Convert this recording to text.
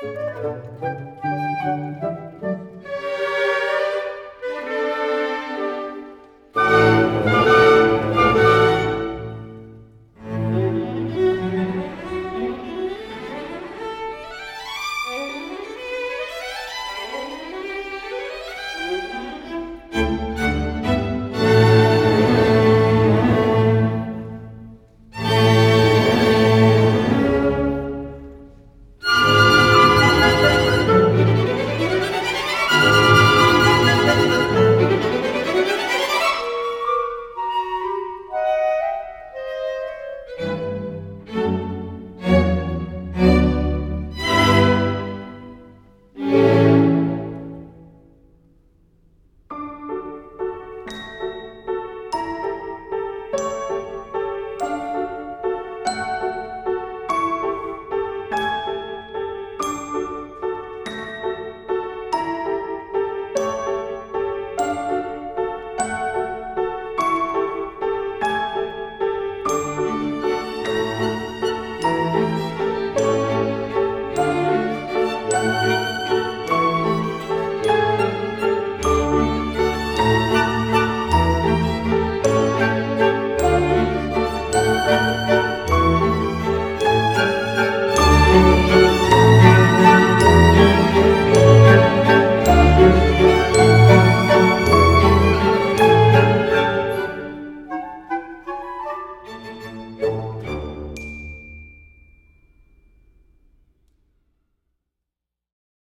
Música Música